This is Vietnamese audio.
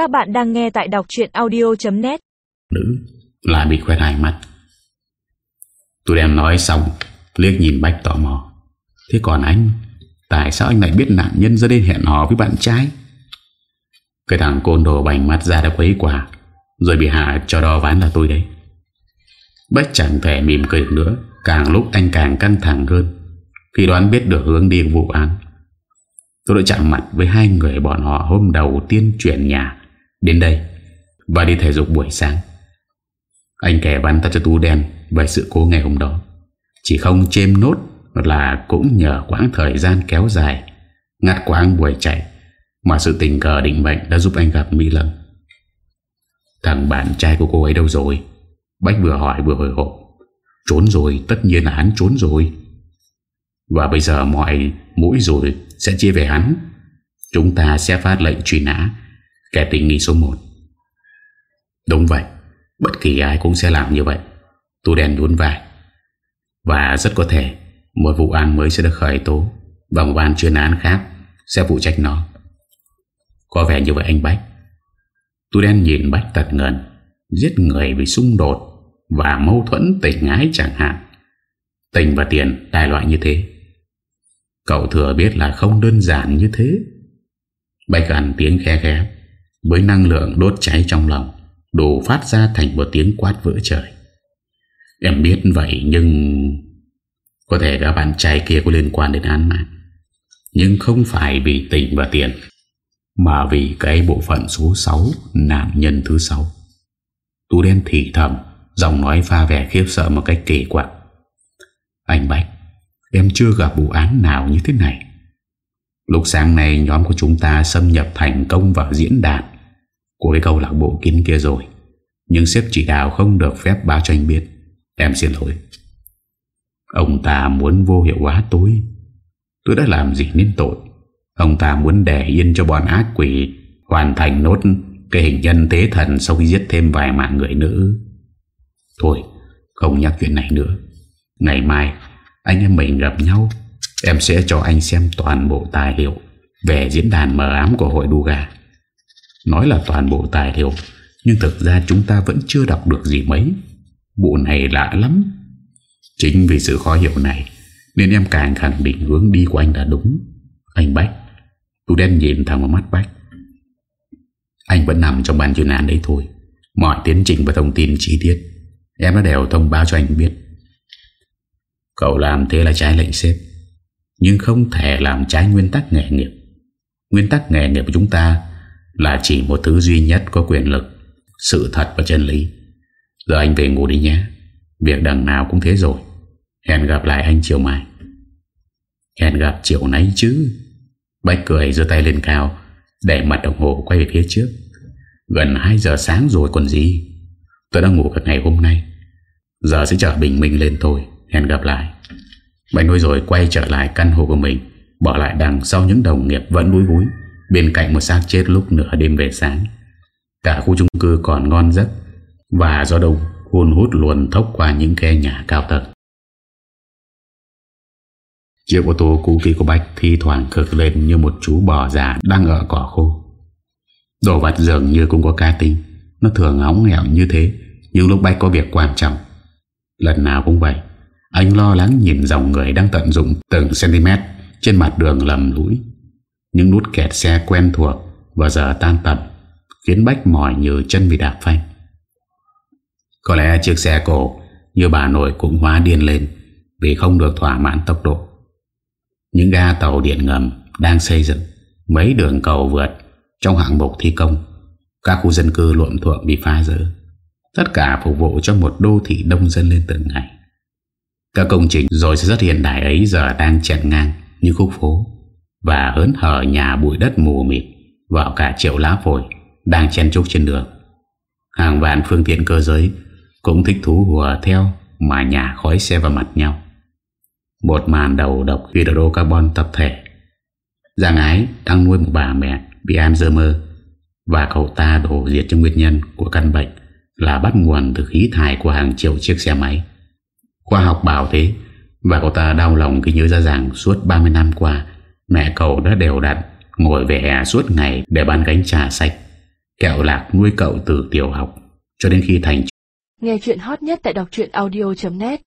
Các bạn đang nghe tại đọc chuyện audio.net Nữ, là bị quét hai mắt. Tôi đem nói xong, Liếc nhìn Bách tò mò. Thế còn anh? Tại sao anh lại biết nạn nhân ra đây hẹn hò với bạn trai? Cái thằng côn đồ bành mắt ra đã quấy quả Rồi bị hạ cho đo ván là tôi đấy. Bách chẳng thể mỉm cười được nữa, Càng lúc anh càng căng thẳng hơn. Khi đoán biết được hướng đi vụ án, Tôi đã chạm mặt với hai người bọn họ hôm đầu tiên chuyển nhà. Đến đây, Và đi thể dục buổi sáng. Anh kể bắn ta cho tú đen Về sự cố ngày hôm đó. Chỉ không chêm nốt Là cũng nhờ quãng thời gian kéo dài, Ngắt quãng buổi chạy Mà sự tình cờ định mệnh đã giúp anh gặp Mỹ Lâm. Thằng bạn trai của cô ấy đâu rồi? Bách vừa hỏi vừa hồi hộp. Trốn rồi, tất nhiên là hắn trốn rồi. Và bây giờ mọi mũi rồi Sẽ chia về hắn. Chúng ta sẽ phát lệnh truy nã. Kẻ tình nghi số 1 Đúng vậy, Bất kỳ ai cũng sẽ làm như vậy. Tu đen đuôn vai. Và rất có thể, Một vụ án mới sẽ được khởi tố Và một ban chuyên án khác Sẽ phụ trách nó. Có vẻ như vậy anh Bách. Tu đen nhìn Bách tật ngần, Giết người vì xung đột Và mâu thuẫn tình ái chẳng hạn. Tình và tiền, đại loại như thế. Cậu thừa biết là không đơn giản như thế. Bách gần tiếng khe khe với năng lượng đốt cháy trong lòng Đủ phát ra thành một tiếng quát vỡ trời. Em biết vậy nhưng Có thể các bạn trai kia có liên quan đến án mạng. Nhưng không phải vì tình và tiền, Mà vì cái bộ phận số 6 Nạn nhân thứ 6 Tú đen thì thầm, Giọng nói pha vẻ khiếp sợ một cách kỳ quặc. Anh Bách Em chưa gặp vụ án nào như thế này. Lúc sáng nay, nhóm của chúng ta xâm nhập thành công vào diễn đàn của cái câu lạc bộ kín kia rồi. Nhưng sếp chỉ đạo không được phép báo cho anh biết. Em xin lỗi. Ông ta muốn vô hiệu hóa tôi. Tôi đã làm gì nên tội? Ông ta muốn để yên cho bọn ác quỷ, Hoàn thành nốt Cái hình nhân tế thần Sau khi giết thêm vài mạng người nữ. Thôi, không nhắc chuyện này nữa. Ngày mai, Anh em mình gặp nhau. Em sẽ cho anh xem toàn bộ tài liệu Về diễn đàn mờ ám của hội đu gà Nói là toàn bộ tài liệu, Nhưng thực ra chúng ta vẫn chưa đọc được gì mấy. Bộ này lạ lắm. Chính vì sự khó hiểu này, Nên em càng khẳng định hướng đi của anh là đúng. Anh Bách, Tôi đen nhìn thẳng vào mắt Bách. Anh vẫn nằm trong bàn chuyên án đấy thôi. Mọi tiến trình và thông tin chi tiết, Em đã đều thông báo cho anh biết. Cậu làm thế là trái lệnh xếp Nhưng không thể làm trái nguyên tắc nghề nghiệp. Nguyên tắc nghề nghiệp của chúng ta là chỉ một thứ duy nhất có quyền lực, Sự thật và chân lý. Giờ anh về ngủ đi nhé. Việc đằng nào cũng thế rồi. Hẹn gặp lại anh chiều mai. Hẹn gặp chiều nay chứ. Bách cười giơ tay lên cao, Để mặt đồng hồ quay về phía trước. Gần 2 giờ sáng rồi còn gì. Tôi đã ngủ cả ngày hôm nay. Giờ sẽ trở bình minh lên thôi. Hẹn gặp lại. Bách nói rồi quay trở lại căn hộ của mình, Bỏ lại đằng sau những đồng nghiệp vẫn búi búi Bên cạnh một xác chết lúc nửa đêm về sáng Cả khu chung cư còn ngon giấc Và gió đông hôn hút luồn thốc qua những khe nhà cao tầng Chiếc ô tô cũ kỹ của Bách thi thoảng cực lên như một chú bò già đang ở cỏ khô. Đồ vật dường như cũng có ca tinh. Nó thường hóng hẹo như thế, nhưng lúc Bách có việc quan trọng. Lần nào cũng vậy, anh lo lắng nhìn dòng người đang tận dụng từng cm trên mặt đường lầm lũi. Những nút kẹt xe quen thuộc Và giờ tan tầm, Khiến Bách mỏi như chân bị đạp phanh. Có lẽ chiếc xe cổ Như bà nội cũng hóa điên lên Vì không được thỏa mãn tốc độ. Những ga tàu điện ngầm Đang xây dựng, Mấy đường cầu vượt Trong hạng mục thi công, Các khu dân cư luộm thuộm bị phá rỡ. Tất cả phục vụ cho một đô thị đông dân lên từng ngày. Các công trình rồi sẽ rất hiện đại ấy Giờ đang chẹn ngang như khúc phố và hớn hở nhà bụi đất mù mịt vào cả triệu lá phổi đang chen chúc trên đường. Hàng vạn phương tiện cơ giới cũng thích thú hùa theo mà nhà khói xe vào mặt nhau. Một màn đầu độc hydrocarbon tập thể. Giang ái đang nuôi một bà mẹ bị Alzheimer và cậu ta đổ diệt cho nguyên nhân của căn bệnh là bắt nguồn từ khí thải của hàng triệu chiếc xe máy. Khoa học bảo thế và cậu ta đau lòng khi nhớ ra rằng suốt 30 năm qua Mẹ cậu đã đều đặn, Ngồi về hè suốt ngày để bán gánh trà sạch, Kẹo lạc nuôi cậu từ tiểu học Cho đến khi thành Nghe chuyện hot nhất tại đọc audio.net